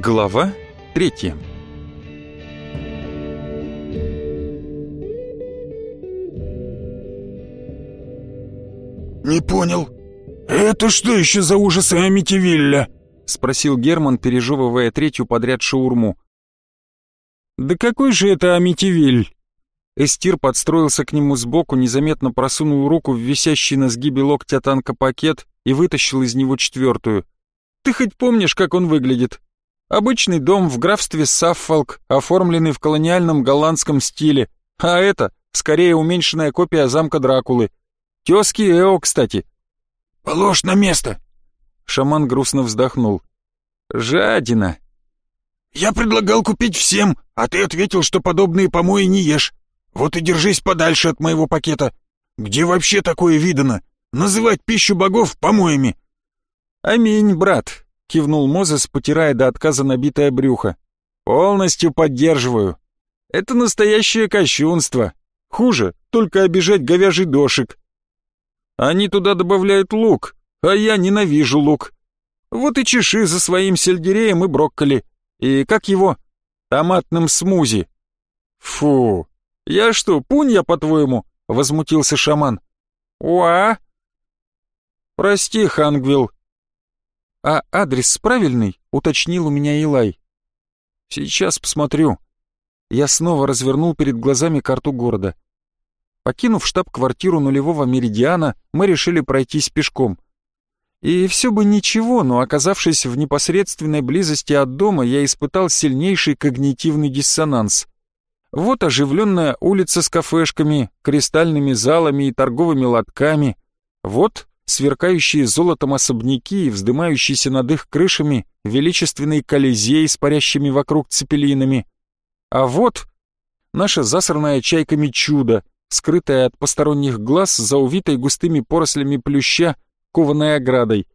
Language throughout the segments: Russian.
Глава третья «Не понял. Это что еще за ужасы Амитивилля?» — спросил Герман, пережевывая третью подряд шаурму. «Да какой же это Амитивиль?» Эстир подстроился к нему сбоку, незаметно просунул руку в висящий на сгибе локтя танка пакет и вытащил из него четвертую. «Ты хоть помнишь, как он выглядит?» Обычный дом в графстве Саффолк, оформленный в колониальном голландском стиле, а это, скорее, уменьшенная копия замка Дракулы. Тезки Эо, кстати. «Положь на место!» Шаман грустно вздохнул. «Жадина!» «Я предлагал купить всем, а ты ответил, что подобные помои не ешь. Вот и держись подальше от моего пакета. Где вообще такое видано? Называть пищу богов помоями!» «Аминь, брат!» — кивнул Мозес, потирая до отказа набитое брюхо. «Полностью поддерживаю. Это настоящее кощунство. Хуже, только обижать говяжий дошик. Они туда добавляют лук, а я ненавижу лук. Вот и чеши за своим сельдереем и брокколи. И как его? Томатным смузи. Фу, я что, пунья, по-твоему? Возмутился шаман. Уа? Прости, Хангвилл. А адрес правильный? Уточнил у меня Илай. Сейчас посмотрю. Я снова развернул перед глазами карту города. Покинув штаб-квартиру нулевого меридиана, мы решили пройтись пешком. И все бы ничего, но оказавшись в непосредственной близости от дома, я испытал сильнейший когнитивный диссонанс. Вот оживленная улица с кафешками, кристальными залами и торговыми лотками. Вот сверкающие золотом особняки и вздымающиеся над их крышами величественный колизей с парящими вокруг цепелинами. А вот наше засранное чайками чудо — скрытая от посторонних глаз за увитой густыми порослями плюща, кованой оградой.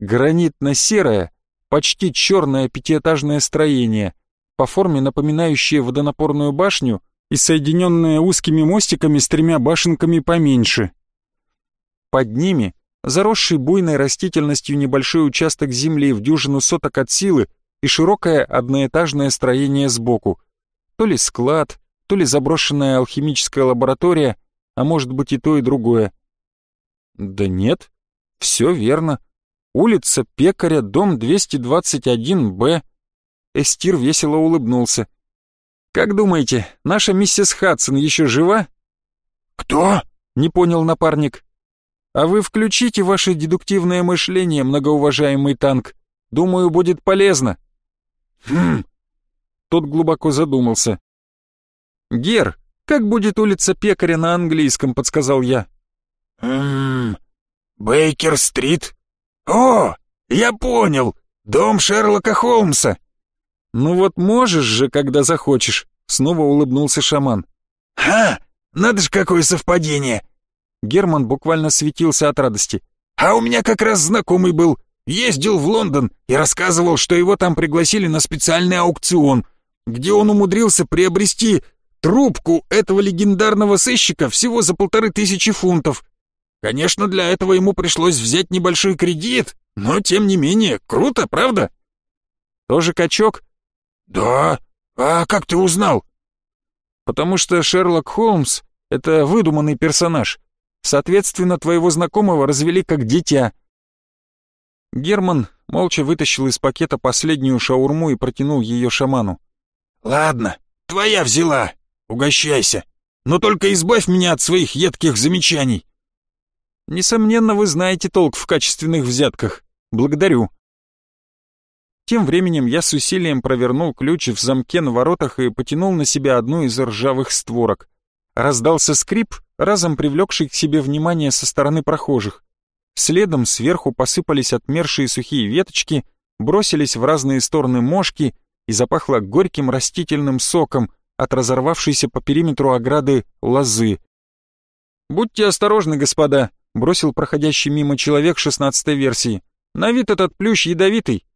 Гранитно-серое, почти черное пятиэтажное строение, по форме напоминающее водонапорную башню и соединенное узкими мостиками с тремя башенками поменьше. Под ними заросший буйной растительностью небольшой участок земли в дюжину соток от силы и широкое одноэтажное строение сбоку. То ли склад, то ли заброшенная алхимическая лаборатория, а может быть и то, и другое. Да нет, все верно. Улица Пекаря, дом 221-Б. Эстир весело улыбнулся. «Как думаете, наша миссис Хадсон еще жива?» «Кто?» — не понял напарник. «А вы включите ваше дедуктивное мышление, многоуважаемый танк. Думаю, будет полезно». «Хм...» Тот глубоко задумался. «Гер, как будет улица Пекаря на английском?» — подсказал я. «Ммм... Бейкер-стрит? О, я понял! Дом Шерлока Холмса!» «Ну вот можешь же, когда захочешь», — снова улыбнулся шаман. «Ха! Надо ж какое совпадение!» Герман буквально светился от радости. «А у меня как раз знакомый был. Ездил в Лондон и рассказывал, что его там пригласили на специальный аукцион, где он умудрился приобрести трубку этого легендарного сыщика всего за полторы тысячи фунтов. Конечно, для этого ему пришлось взять небольшой кредит, но тем не менее, круто, правда? Тоже качок? Да. А как ты узнал? Потому что Шерлок Холмс — это выдуманный персонаж. Соответственно, твоего знакомого развели как дитя. Герман молча вытащил из пакета последнюю шаурму и протянул ее шаману. «Ладно, твоя взяла. Угощайся, но только избавь меня от своих едких замечаний. Несомненно, вы знаете толк в качественных взятках. Благодарю. Тем временем я с усилием провернул ключ в замке на воротах и потянул на себя одну из ржавых створок. Раздался скрип, разом привлекший к себе внимание со стороны прохожих. Следом сверху посыпались отмершие сухие веточки, бросились в разные стороны мошки и запахло горьким растительным соком, от разорвавшейся по периметру ограды лозы. «Будьте осторожны, господа», — бросил проходящий мимо человек шестнадцатой версии. «На вид этот плющ ядовитый».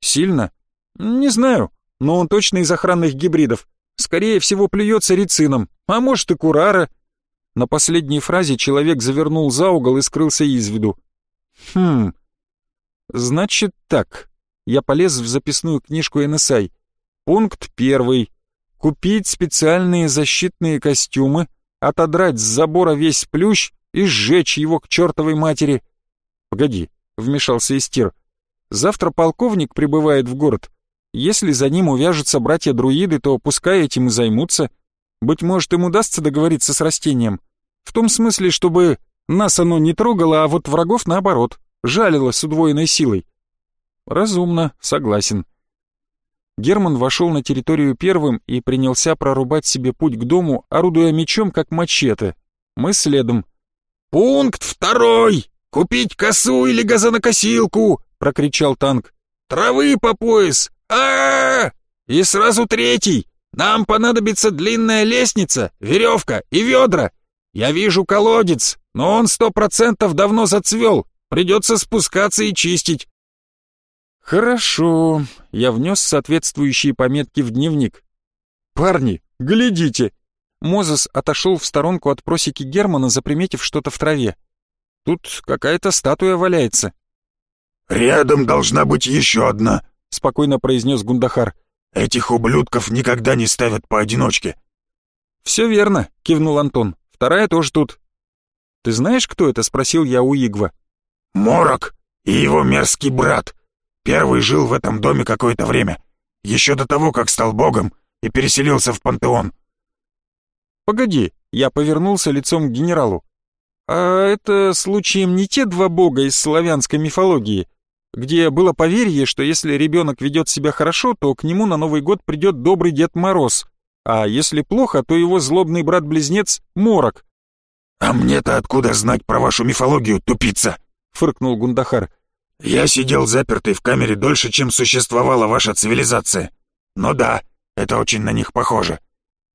«Сильно?» «Не знаю, но он точно из охранных гибридов. Скорее всего, плюется рицином, а может и курара». На последней фразе человек завернул за угол и скрылся из виду. «Хм... Значит так. Я полез в записную книжку NSI. Пункт первый. Купить специальные защитные костюмы, отодрать с забора весь плющ и сжечь его к чертовой матери. Погоди, вмешался Истир. Завтра полковник прибывает в город. Если за ним увяжутся братья-друиды, то пускай этим и займутся. Быть может, им удастся договориться с растением. В том смысле, чтобы нас оно не трогало, а вот врагов наоборот, жалило с удвоенной силой. Разумно, согласен. Герман вошел на территорию первым и принялся прорубать себе путь к дому, орудуя мечом, как мачете. Мы следом. «Пункт второй! Купить косу или газонокосилку!» — прокричал танк. «Травы по пояс! а, -а, -а! И сразу третий! Нам понадобится длинная лестница, веревка и ведра! Я вижу колодец, но он сто процентов давно зацвел, придется спускаться и чистить!» «Хорошо», — я внес соответствующие пометки в дневник. «Парни, глядите!» Мозес отошел в сторонку от просеки Германа, заприметив что-то в траве. «Тут какая-то статуя валяется». «Рядом должна быть еще одна», — спокойно произнес Гундахар. «Этих ублюдков никогда не ставят поодиночке». «Все верно», — кивнул Антон. «Вторая тоже тут». «Ты знаешь, кто это?» — спросил я у Игва. «Морок и его мерзкий брат. Первый жил в этом доме какое-то время, еще до того, как стал богом и переселился в пантеон». «Погоди», — я повернулся лицом к генералу. «А это случаем не те два бога из славянской мифологии, где было поверье, что если ребенок ведет себя хорошо, то к нему на Новый год придет добрый Дед Мороз, а если плохо, то его злобный брат-близнец — Морок». «А мне-то откуда знать про вашу мифологию, тупица?» — фыркнул Гундахар. «Я сидел запертый в камере дольше, чем существовала ваша цивилизация. Но да, это очень на них похоже.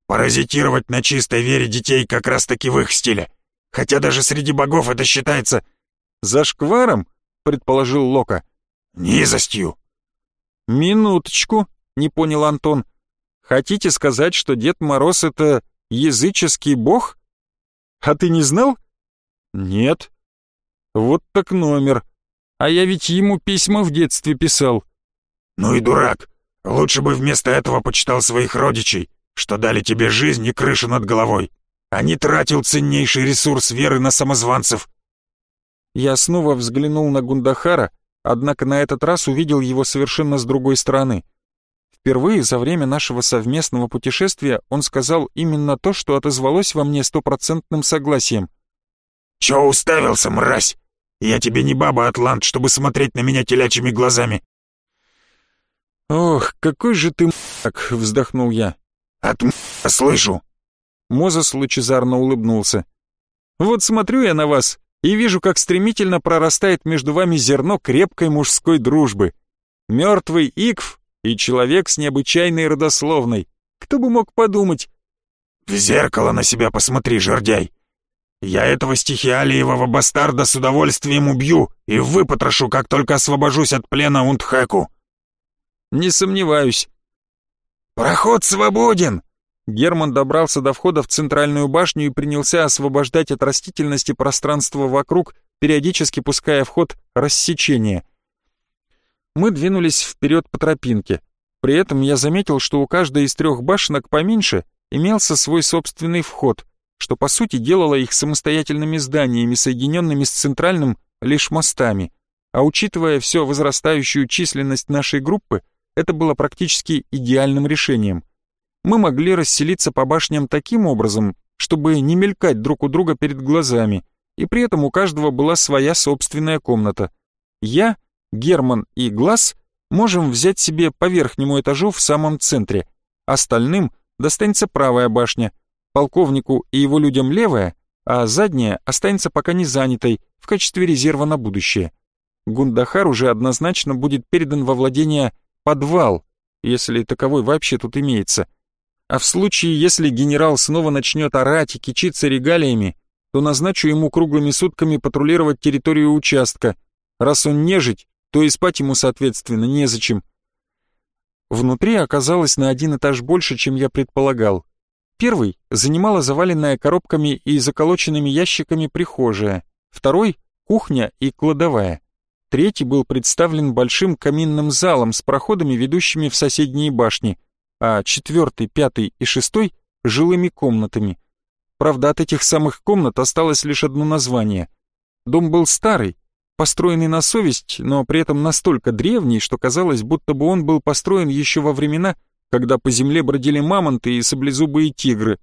Паразитировать на чистой вере детей как раз-таки в их стиле. Хотя даже среди богов это считается...» «Зашкваром?» — предположил Лока. «Низостью». «Минуточку», — не понял Антон. «Хотите сказать, что Дед Мороз — это языческий бог? А ты не знал?» «Нет». «Вот так номер. А я ведь ему письма в детстве писал». «Ну и дурак. Лучше бы вместо этого почитал своих родичей, что дали тебе жизнь и крышу над головой, а не тратил ценнейший ресурс веры на самозванцев». Я снова взглянул на Гундахара, однако на этот раз увидел его совершенно с другой стороны. Впервые за время нашего совместного путешествия он сказал именно то, что отозвалось во мне стопроцентным согласием. «Чё уставился, мразь? Я тебе не баба Атлант, чтобы смотреть на меня телячьими глазами». «Ох, какой же ты так!» — вздохнул я. «От слышу!» Мозес лучезарно улыбнулся. «Вот смотрю я на вас и вижу, как стремительно прорастает между вами зерно крепкой мужской дружбы. Мертвый Икв и человек с необычайной родословной. Кто бы мог подумать?» «В зеркало на себя посмотри, жердяй! Я этого стихиалиевого бастарда с удовольствием убью и выпотрошу, как только освобожусь от плена Унтхэку!» «Не сомневаюсь». «Проход свободен!» Герман добрался до входа в центральную башню и принялся освобождать от растительности пространство вокруг, периодически пуская в ход рассечение. Мы двинулись вперед по тропинке. При этом я заметил, что у каждой из трех башенок поменьше имелся свой собственный вход, что по сути делало их самостоятельными зданиями, соединенными с центральным лишь мостами. А учитывая все возрастающую численность нашей группы, это было практически идеальным решением. Мы могли расселиться по башням таким образом, чтобы не мелькать друг у друга перед глазами, и при этом у каждого была своя собственная комната. Я, Герман и Глаз можем взять себе по верхнему этажу в самом центре, остальным достанется правая башня, полковнику и его людям левая, а задняя останется пока не занятой в качестве резерва на будущее. Гундахар уже однозначно будет передан во владение подвал, если таковой вообще тут имеется. А в случае, если генерал снова начнет орать и кичиться регалиями, то назначу ему круглыми сутками патрулировать территорию участка. Раз он нежить, то и спать ему, соответственно, незачем. Внутри оказалось на один этаж больше, чем я предполагал. Первый занимала заваленная коробками и заколоченными ящиками прихожая, второй — кухня и кладовая. Третий был представлен большим каминным залом с проходами, ведущими в соседние башни, а четвертый, пятый и шестой — жилыми комнатами. Правда, от этих самых комнат осталось лишь одно название. Дом был старый, построенный на совесть, но при этом настолько древний, что казалось, будто бы он был построен еще во времена, когда по земле бродили мамонты и саблезубые тигры.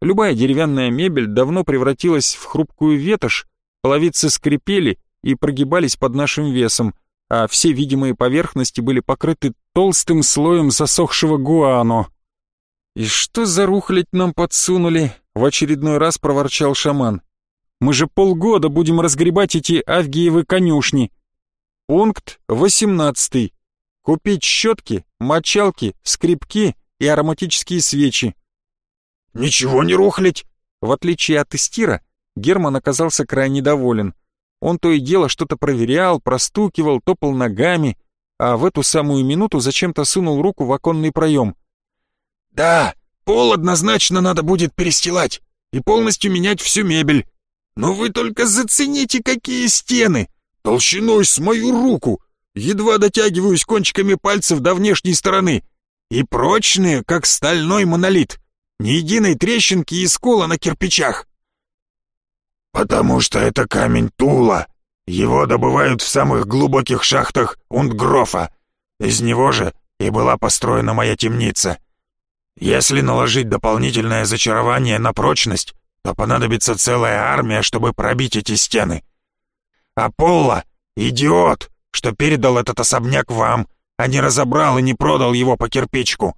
Любая деревянная мебель давно превратилась в хрупкую ветошь, половицы скрипели и прогибались под нашим весом, а все видимые поверхности были покрыты толстым слоем засохшего гуано. «И что за рухлядь нам подсунули?» — в очередной раз проворчал шаман. Мы же полгода будем разгребать эти авгиевы конюшни. Пункт 18. Купить щетки, мочалки, скребки и ароматические свечи. Ничего не рухлить. В отличие от Истира, Герман оказался крайне доволен. Он то и дело что-то проверял, простукивал, топал ногами, а в эту самую минуту зачем-то сунул руку в оконный проем. «Да, пол однозначно надо будет перестилать и полностью менять всю мебель. Но вы только зацените, какие стены! Толщиной с мою руку! Едва дотягиваюсь кончиками пальцев до внешней стороны. И прочные, как стальной монолит. Ни единой трещинки и скола на кирпичах. Потому что это камень Тула. Его добывают в самых глубоких шахтах Ундгрофа. Из него же и была построена моя темница. Если наложить дополнительное зачарование на прочность, то понадобится целая армия, чтобы пробить эти стены. Аполло — идиот, что передал этот особняк вам, а не разобрал и не продал его по кирпичку.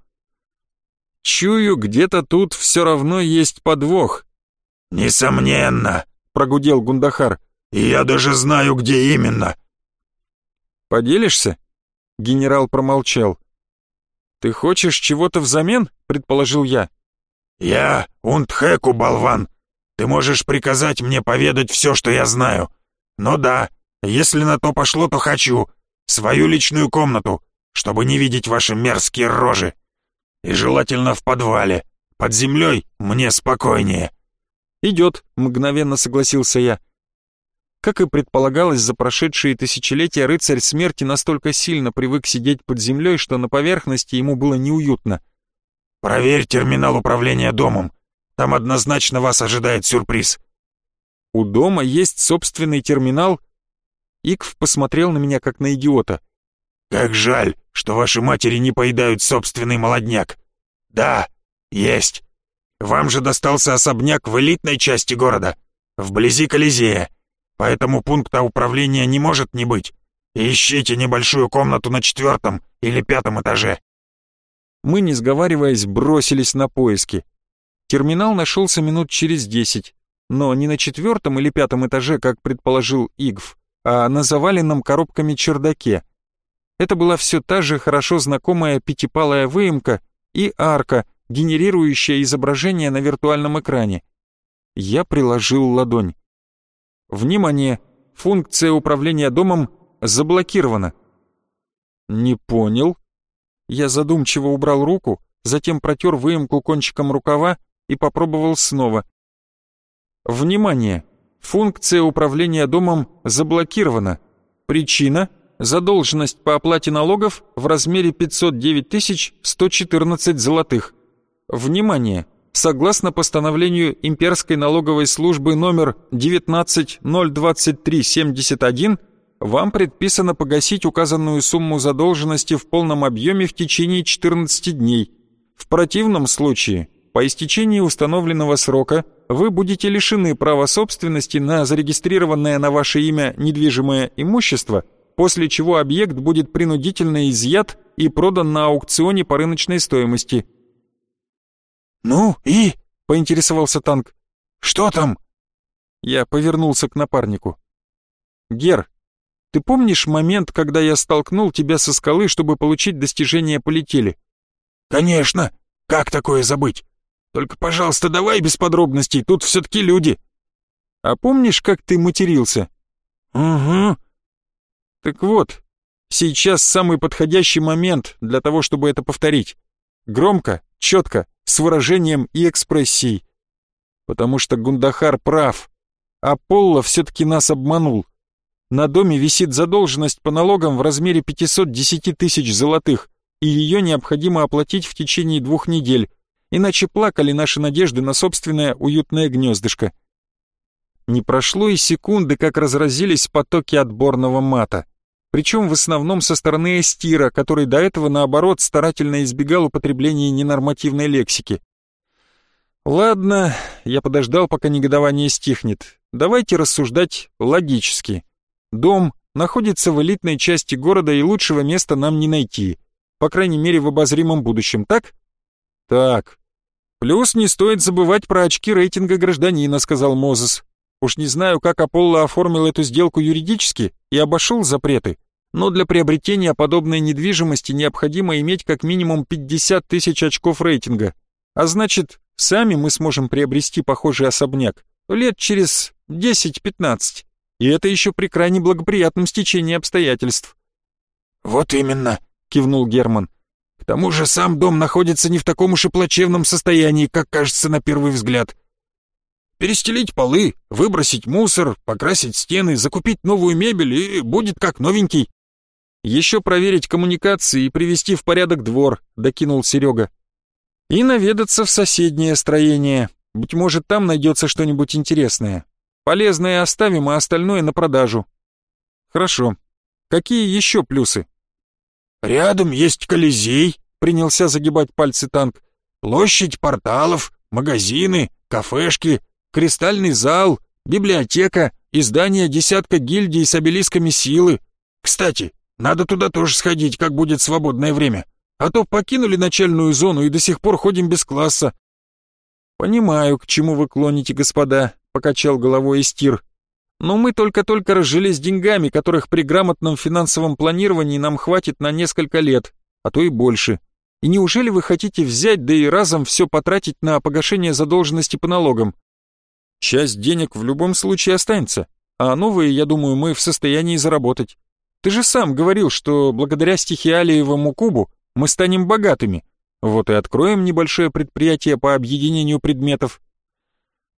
Чую, где-то тут все равно есть подвох. Несомненно, — прогудел Гундахар. И я даже знаю, где именно. Поделишься? Генерал промолчал. «Ты хочешь чего-то взамен?» — предположил я. «Я Унтхэку, болван. Ты можешь приказать мне поведать все, что я знаю. Но да, если на то пошло, то хочу. Свою личную комнату, чтобы не видеть ваши мерзкие рожи. И желательно в подвале. Под землей мне спокойнее». «Идет», — мгновенно согласился я. Как и предполагалось, за прошедшие тысячелетия рыцарь смерти настолько сильно привык сидеть под землей, что на поверхности ему было неуютно. «Проверь терминал управления домом. Там однозначно вас ожидает сюрприз». «У дома есть собственный терминал?» Икв посмотрел на меня как на идиота. «Как жаль, что ваши матери не поедают собственный молодняк. Да, есть. Вам же достался особняк в элитной части города, вблизи Колизея, поэтому пункта управления не может не быть. Ищите небольшую комнату на четвертом или пятом этаже мы, не сговариваясь, бросились на поиски. Терминал нашелся минут через десять, но не на четвертом или пятом этаже, как предположил Игв, а на заваленном коробками чердаке. Это была все та же хорошо знакомая пятипалая выемка и арка, генерирующая изображение на виртуальном экране. Я приложил ладонь. Внимание! Функция управления домом заблокирована. Не понял, я задумчиво убрал руку, затем протер выемку кончиком рукава и попробовал снова. Внимание! Функция управления домом заблокирована. Причина – задолженность по оплате налогов в размере 509 114 золотых. Внимание! Согласно постановлению Имперской налоговой службы номер 1902371 вам предписано погасить указанную сумму задолженности в полном объеме в течение 14 дней. В противном случае, по истечении установленного срока, вы будете лишены права собственности на зарегистрированное на ваше имя недвижимое имущество, после чего объект будет принудительно изъят и продан на аукционе по рыночной стоимости. «Ну и?» — поинтересовался танк. «Что там?» Я повернулся к напарнику. «Гер, ты помнишь момент, когда я столкнул тебя со скалы, чтобы получить достижение полетели?» «Конечно! Как такое забыть? Только, пожалуйста, давай без подробностей, тут все-таки люди!» «А помнишь, как ты матерился?» «Угу». «Так вот, сейчас самый подходящий момент для того, чтобы это повторить. Громко, четко, с выражением и экспрессией. Потому что Гундахар прав. Аполло все-таки нас обманул. На доме висит задолженность по налогам в размере 510 тысяч золотых, и ее необходимо оплатить в течение двух недель, иначе плакали наши надежды на собственное уютное гнездышко. Не прошло и секунды, как разразились потоки отборного мата. Причем в основном со стороны Эстира, который до этого, наоборот, старательно избегал употребления ненормативной лексики. Ладно, я подождал, пока негодование стихнет. Давайте рассуждать логически. Дом находится в элитной части города, и лучшего места нам не найти. По крайней мере, в обозримом будущем, так? Так. Плюс не стоит забывать про очки рейтинга гражданина, сказал Мозес. Уж не знаю, как Аполло оформил эту сделку юридически и обошел запреты, но для приобретения подобной недвижимости необходимо иметь как минимум 50 тысяч очков рейтинга. А значит, сами мы сможем приобрести похожий особняк лет через 10-15. И это еще при крайне благоприятном стечении обстоятельств. «Вот именно», — кивнул Герман. «К тому же сам дом находится не в таком уж и плачевном состоянии, как кажется на первый взгляд. Перестелить полы, выбросить мусор, покрасить стены, закупить новую мебель и будет как новенький. Еще проверить коммуникации и привести в порядок двор, докинул Серега. И наведаться в соседнее строение. Быть может, там найдется что-нибудь интересное. Полезное оставим, а остальное на продажу. Хорошо. Какие еще плюсы? Рядом есть Колизей, принялся загибать пальцы танк. Площадь порталов, магазины, кафешки, кристальный зал, библиотека, издание десятка гильдий с обелисками силы. Кстати, надо туда тоже сходить, как будет свободное время. А то покинули начальную зону и до сих пор ходим без класса. Понимаю, к чему вы клоните, господа, покачал головой Истир. Но мы только-только разжились деньгами, которых при грамотном финансовом планировании нам хватит на несколько лет, а то и больше. И неужели вы хотите взять, да и разом все потратить на погашение задолженности по налогам? Часть денег в любом случае останется, а новые, я думаю, мы в состоянии заработать. Ты же сам говорил, что благодаря стихиалиевому кубу мы станем богатыми. Вот и откроем небольшое предприятие по объединению предметов.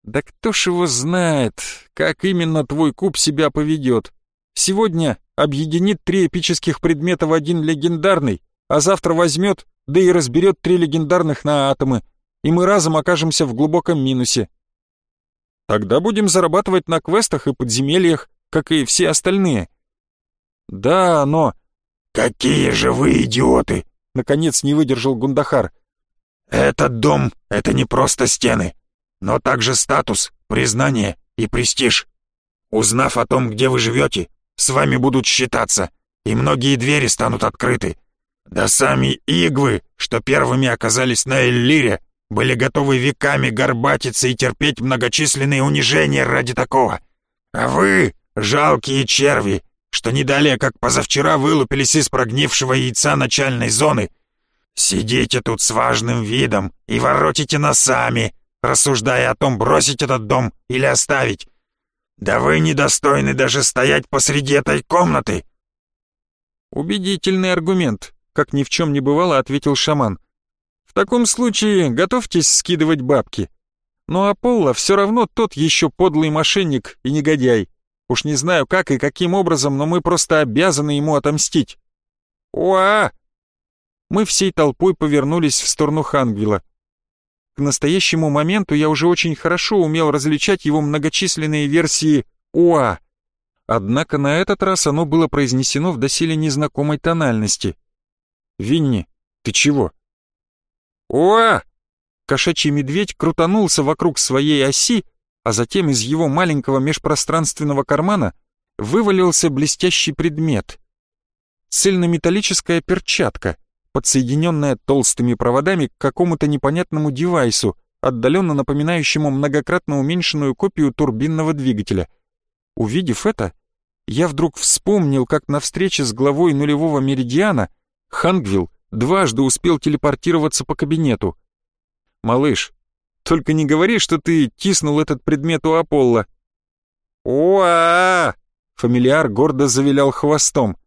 Да кто ж его знает, как именно твой куб себя поведет. Сегодня объединит три эпических предмета в один легендарный, а завтра возьмет, да и разберет три легендарных на атомы, и мы разом окажемся в глубоком минусе. Тогда будем зарабатывать на квестах и подземельях, как и все остальные. Да, но... Какие же вы идиоты! Наконец не выдержал Гундахар. Этот дом — это не просто стены, но также статус, признание и престиж. Узнав о том, где вы живете, с вами будут считаться, и многие двери станут открыты. Да сами игвы, что первыми оказались на Эллире, были готовы веками горбатиться и терпеть многочисленные унижения ради такого. А вы, жалкие черви, что не далее, как позавчера вылупились из прогнившего яйца начальной зоны, сидите тут с важным видом и воротите носами, рассуждая о том, бросить этот дом или оставить. Да вы недостойны даже стоять посреди этой комнаты. Убедительный аргумент, как ни в чем не бывало, ответил шаман. В таком случае готовьтесь скидывать бабки. Но Аполло все равно тот еще подлый мошенник и негодяй. Уж не знаю как и каким образом, но мы просто обязаны ему отомстить. Уа! Мы всей толпой повернулись в сторону Хангвила. К настоящему моменту я уже очень хорошо умел различать его многочисленные версии «Уа». Однако на этот раз оно было произнесено в доселе незнакомой тональности. «Винни, ты чего?» «О!» Кошачий медведь крутанулся вокруг своей оси, а затем из его маленького межпространственного кармана вывалился блестящий предмет. Цельнометаллическая перчатка, подсоединенная толстыми проводами к какому-то непонятному девайсу, отдаленно напоминающему многократно уменьшенную копию турбинного двигателя. Увидев это, я вдруг вспомнил, как на встрече с главой нулевого меридиана Хангвилл дважды успел телепортироваться по кабинету. «Малыш, только не говори, что ты тиснул этот предмет у Аполло». «Уа!» — фамильяр гордо завилял хвостом.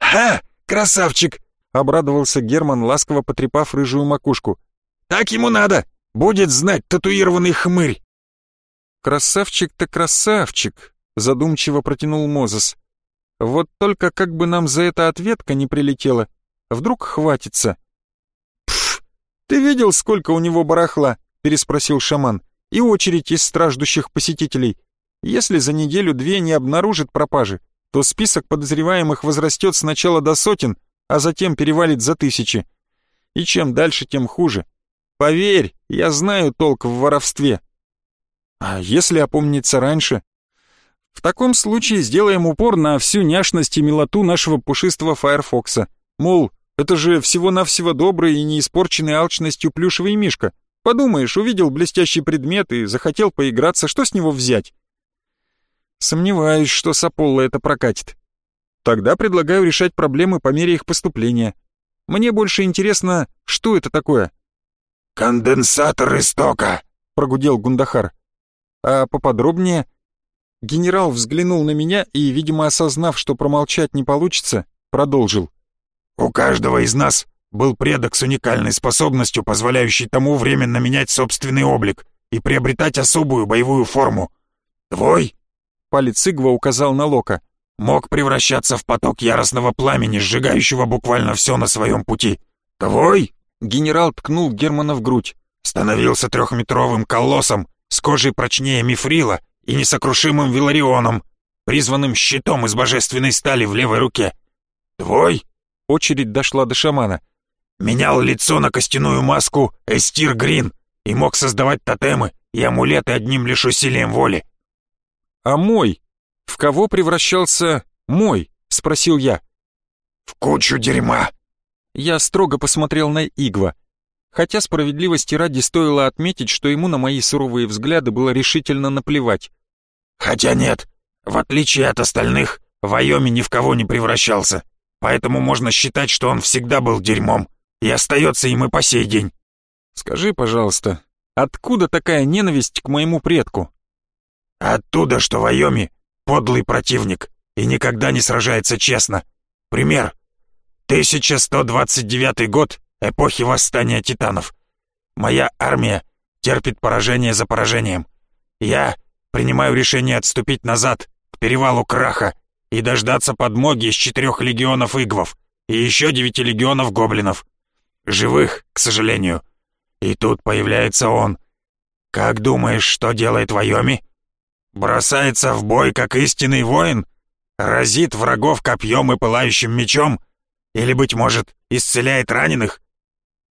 «Ха! Красавчик!» — обрадовался Герман, ласково потрепав рыжую макушку. «Так ему надо! Будет знать татуированный хмырь!» «Красавчик-то красавчик!» — задумчиво протянул Мозес. Вот только как бы нам за это ответка не прилетела. Вдруг хватится. «Пф, ты видел, сколько у него барахла?» — переспросил шаман. «И очередь из страждущих посетителей. Если за неделю-две не обнаружит пропажи, то список подозреваемых возрастет сначала до сотен, а затем перевалит за тысячи. И чем дальше, тем хуже. Поверь, я знаю толк в воровстве. А если опомниться раньше? В таком случае сделаем упор на всю няшность и милоту нашего пушистого Фаерфокса. Мол, это же всего-навсего добрый и не испорченный алчностью плюшевый мишка. Подумаешь, увидел блестящий предмет и захотел поиграться, что с него взять? Сомневаюсь, что с Аполло это прокатит. Тогда предлагаю решать проблемы по мере их поступления. Мне больше интересно, что это такое?» «Конденсатор истока», — прогудел Гундахар. «А поподробнее?» Генерал взглянул на меня и, видимо, осознав, что промолчать не получится, продолжил. «У каждого из нас был предок с уникальной способностью, позволяющей тому временно менять собственный облик и приобретать особую боевую форму. Твой?» Палец Игва указал на Лока мог превращаться в поток яростного пламени, сжигающего буквально все на своем пути. Твой, генерал ткнул Германа в грудь, становился трехметровым колоссом с кожей прочнее мифрила и несокрушимым Виларионом, призванным щитом из божественной стали в левой руке. Твой, очередь дошла до шамана, менял лицо на костяную маску Эстир Грин и мог создавать тотемы и амулеты одним лишь усилием воли. А мой, «В кого превращался мой?» — спросил я. «В кучу дерьма!» Я строго посмотрел на Игва. Хотя справедливости ради стоило отметить, что ему на мои суровые взгляды было решительно наплевать. «Хотя нет, в отличие от остальных, Вайоми ни в кого не превращался, поэтому можно считать, что он всегда был дерьмом и остается им и по сей день». «Скажи, пожалуйста, откуда такая ненависть к моему предку?» «Оттуда, что Вайоми подлый противник и никогда не сражается честно. Пример. 1129 год эпохи восстания титанов. Моя армия терпит поражение за поражением. Я принимаю решение отступить назад, к перевалу Краха, и дождаться подмоги из четырех легионов игвов и еще девяти легионов гоблинов. Живых, к сожалению. И тут появляется он. Как думаешь, что делает Вайоми? Бросается в бой, как истинный воин? Разит врагов копьем и пылающим мечом? Или, быть может, исцеляет раненых?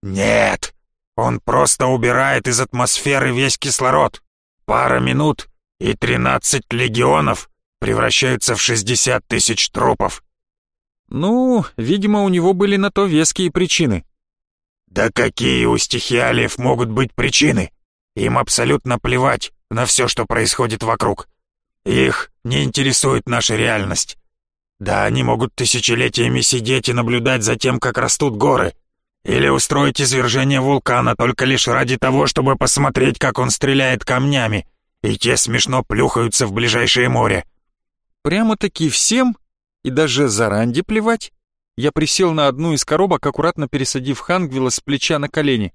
Нет, он просто убирает из атмосферы весь кислород. Пара минут, и тринадцать легионов превращаются в шестьдесят тысяч трупов. Ну, видимо, у него были на то веские причины. Да какие у стихиалиев могут быть причины? Им абсолютно плевать на все, что происходит вокруг. Их не интересует наша реальность. Да, они могут тысячелетиями сидеть и наблюдать за тем, как растут горы, или устроить извержение вулкана только лишь ради того, чтобы посмотреть, как он стреляет камнями, и те смешно плюхаются в ближайшее море. Прямо-таки всем? И даже заранди плевать? Я присел на одну из коробок, аккуратно пересадив Хангвилла с плеча на колени.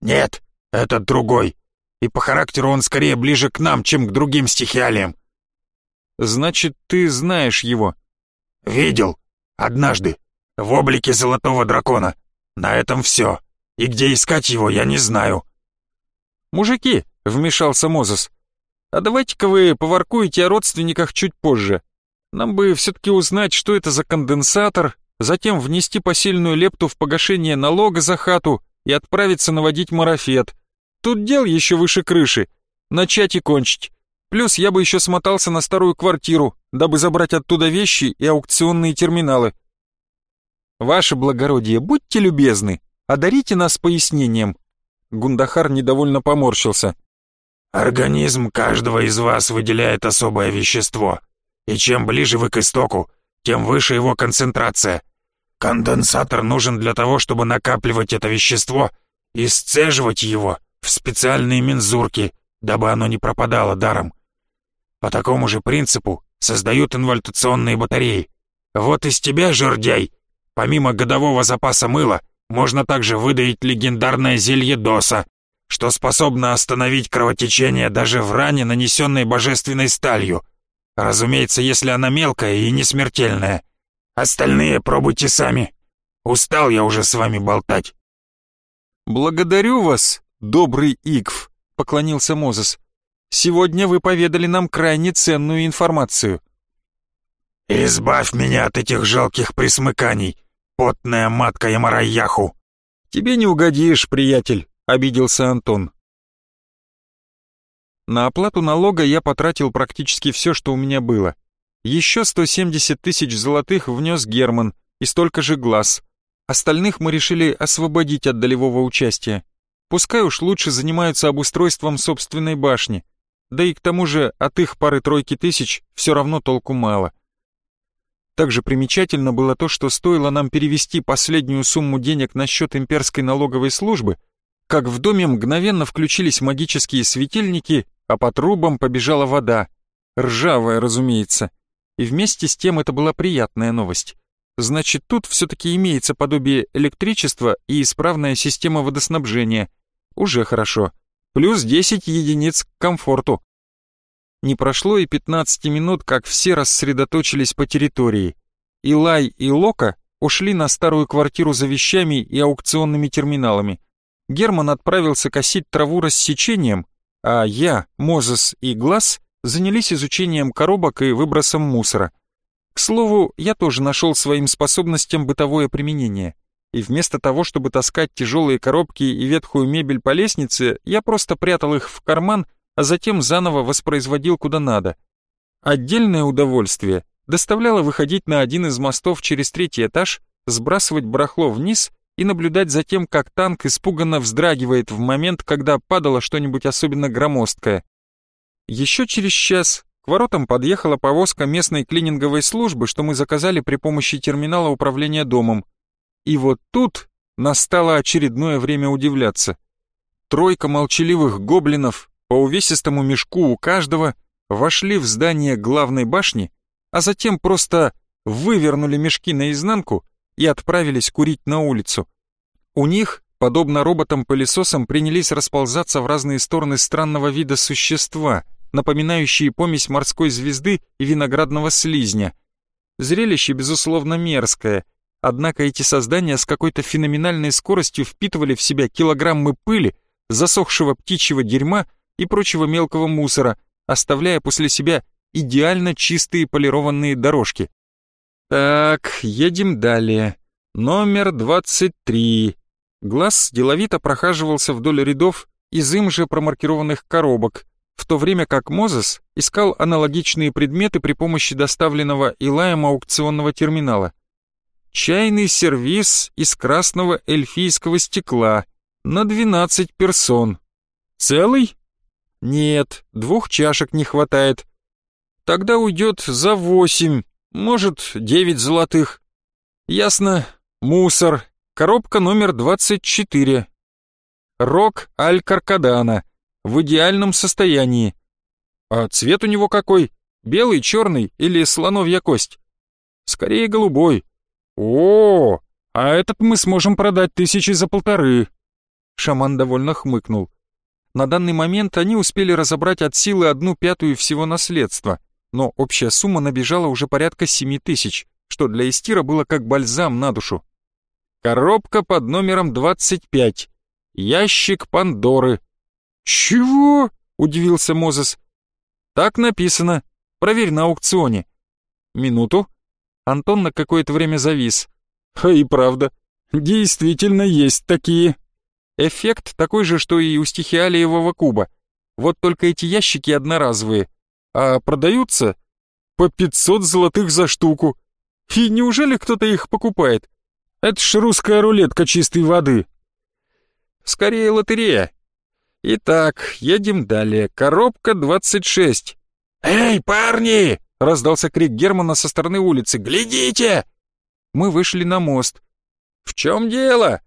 «Нет, этот другой и по характеру он скорее ближе к нам, чем к другим стихиалиям». «Значит, ты знаешь его?» «Видел. Однажды. В облике золотого дракона. На этом все. И где искать его, я не знаю». «Мужики», — вмешался Мозес, — «а давайте-ка вы поваркуете о родственниках чуть позже. Нам бы все-таки узнать, что это за конденсатор, затем внести посильную лепту в погашение налога за хату и отправиться наводить марафет. Тут дел еще выше крыши. Начать и кончить. Плюс я бы еще смотался на старую квартиру, дабы забрать оттуда вещи и аукционные терминалы. Ваше благородие, будьте любезны, одарите нас пояснением. Гундахар недовольно поморщился. Организм каждого из вас выделяет особое вещество, и чем ближе вы к истоку, тем выше его концентрация. Конденсатор нужен для того, чтобы накапливать это вещество и сцеживать его в специальные мензурки, дабы оно не пропадало даром. По такому же принципу создают инвальтационные батареи. Вот из тебя, жердяй, помимо годового запаса мыла, можно также выдаить легендарное зелье Доса, что способно остановить кровотечение даже в ране, нанесенной божественной сталью. Разумеется, если она мелкая и не смертельная. Остальные пробуйте сами. Устал я уже с вами болтать». «Благодарю вас, добрый Игв», — поклонился Мозес. «Сегодня вы поведали нам крайне ценную информацию». «Избавь меня от этих жалких присмыканий, потная матка Ямараяху!» «Тебе не угодишь, приятель», — обиделся Антон. На оплату налога я потратил практически все, что у меня было. Еще 170 тысяч золотых внес Герман и столько же глаз. Остальных мы решили освободить от долевого участия. Пускай уж лучше занимаются обустройством собственной башни. Да и к тому же от их пары-тройки тысяч все равно толку мало. Также примечательно было то, что стоило нам перевести последнюю сумму денег на счет имперской налоговой службы, как в доме мгновенно включились магические светильники а по трубам побежала вода. Ржавая, разумеется. И вместе с тем это была приятная новость. Значит, тут все-таки имеется подобие электричества и исправная система водоснабжения. Уже хорошо. Плюс 10 единиц к комфорту. Не прошло и 15 минут, как все рассредоточились по территории. Илай и Лока ушли на старую квартиру за вещами и аукционными терминалами. Герман отправился косить траву рассечением, а я, Мозес и Глаз занялись изучением коробок и выбросом мусора. К слову, я тоже нашел своим способностям бытовое применение. И вместо того, чтобы таскать тяжелые коробки и ветхую мебель по лестнице, я просто прятал их в карман, а затем заново воспроизводил куда надо. Отдельное удовольствие доставляло выходить на один из мостов через третий этаж, сбрасывать барахло вниз и наблюдать за тем, как танк испуганно вздрагивает в момент, когда падало что-нибудь особенно громоздкое. Еще через час к воротам подъехала повозка местной клининговой службы, что мы заказали при помощи терминала управления домом. И вот тут настало очередное время удивляться. Тройка молчаливых гоблинов по увесистому мешку у каждого вошли в здание главной башни, а затем просто вывернули мешки наизнанку и отправились курить на улицу. У них, подобно роботам-пылесосам, принялись расползаться в разные стороны странного вида существа, напоминающие помесь морской звезды и виноградного слизня. Зрелище, безусловно, мерзкое, однако эти создания с какой-то феноменальной скоростью впитывали в себя килограммы пыли, засохшего птичьего дерьма и прочего мелкого мусора, оставляя после себя идеально чистые полированные дорожки. Так, едем далее. Номер 23. Глаз деловито прохаживался вдоль рядов из им же промаркированных коробок, в то время как Мозес искал аналогичные предметы при помощи доставленного Илаем аукционного терминала. Чайный сервиз из красного эльфийского стекла на 12 персон. Целый? Нет, двух чашек не хватает. Тогда уйдет за восемь, может, девять золотых. Ясно. Мусор. Коробка номер 24. Рок Аль Каркадана. В идеальном состоянии. А цвет у него какой? Белый, черный или слоновья кость? Скорее голубой. О, а этот мы сможем продать тысячи за полторы. Шаман довольно хмыкнул. На данный момент они успели разобрать от силы одну пятую всего наследства — но общая сумма набежала уже порядка семи тысяч, что для Истира было как бальзам на душу. Коробка под номером 25. Ящик Пандоры. «Чего?» — удивился Мозес. «Так написано. Проверь на аукционе». «Минуту». Антон на какое-то время завис. «А и правда, действительно есть такие». Эффект такой же, что и у стихиалиевого куба. Вот только эти ящики одноразовые, а продаются по 500 золотых за штуку. И неужели кто-то их покупает? Это ж русская рулетка чистой воды. Скорее лотерея. Итак, едем далее. Коробка 26. «Эй, парни!» — раздался крик Германа со стороны улицы. «Глядите!» Мы вышли на мост. «В чем дело?»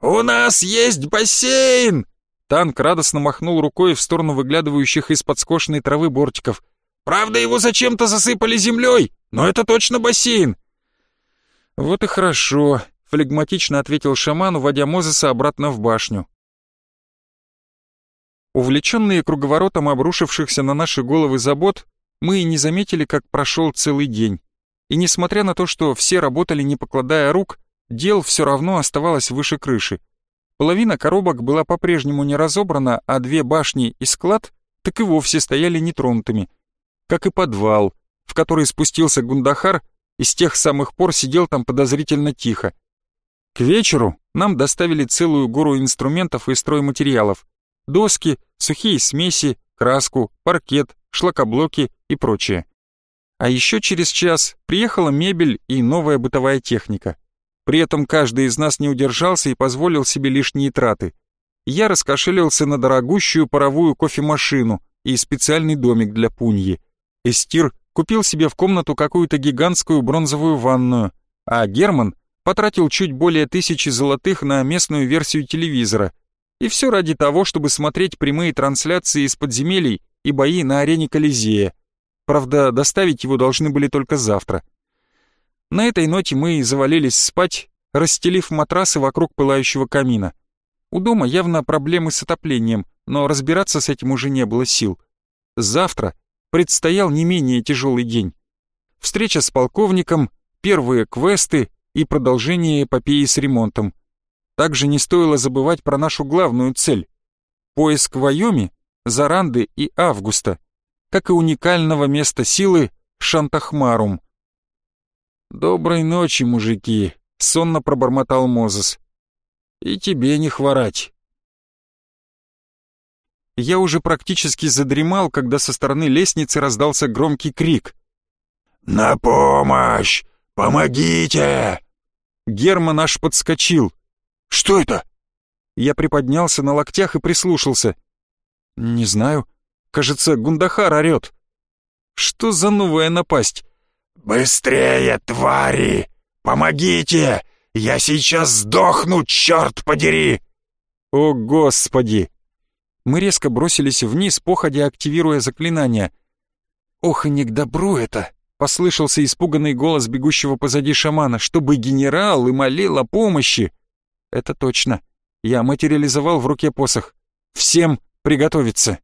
«У нас есть бассейн!» Танк радостно махнул рукой в сторону выглядывающих из-под скошенной травы бортиков. «Правда, его зачем-то засыпали землей, но это точно бассейн!» «Вот и хорошо», — флегматично ответил шаман, уводя Мозеса обратно в башню. Увлеченные круговоротом обрушившихся на наши головы забот, Мы и не заметили, как прошел целый день. И несмотря на то, что все работали не покладая рук, дел все равно оставалось выше крыши. Половина коробок была по-прежнему не разобрана, а две башни и склад так и вовсе стояли нетронутыми. Как и подвал, в который спустился Гундахар и с тех самых пор сидел там подозрительно тихо. К вечеру нам доставили целую гору инструментов и стройматериалов. Доски, сухие смеси, краску, паркет, шлакоблоки и прочее. А еще через час приехала мебель и новая бытовая техника. При этом каждый из нас не удержался и позволил себе лишние траты. Я раскошелился на дорогущую паровую кофемашину и специальный домик для пуньи. Эстир купил себе в комнату какую-то гигантскую бронзовую ванную, а Герман потратил чуть более тысячи золотых на местную версию телевизора. И все ради того, чтобы смотреть прямые трансляции из подземелий и бои на арене Колизея. Правда, доставить его должны были только завтра. На этой ноте мы завалились спать, расстелив матрасы вокруг пылающего камина. У дома явно проблемы с отоплением, но разбираться с этим уже не было сил. Завтра предстоял не менее тяжелый день. Встреча с полковником, первые квесты и продолжение эпопеи с ремонтом. Также не стоило забывать про нашу главную цель — поиск Вайоми, Заранды и Августа, как и уникального места силы Шантахмарум. «Доброй ночи, мужики», — сонно пробормотал Мозес. «И тебе не хворать». Я уже практически задремал, когда со стороны лестницы раздался громкий крик. «На помощь! Помогите!» Герман аж подскочил. «Что это?» Я приподнялся на локтях и прислушался. «Не знаю. Кажется, Гундахар орёт». «Что за новая напасть?» «Быстрее, твари! Помогите! Я сейчас сдохну, черт подери!» «О, Господи!» Мы резко бросились вниз, походя активируя заклинание. «Ох, и не к добру это!» — послышался испуганный голос бегущего позади шамана, чтобы генерал и молил о помощи. «Это точно. Я материализовал в руке посох. Всем приготовиться!»